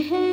है